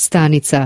stanica.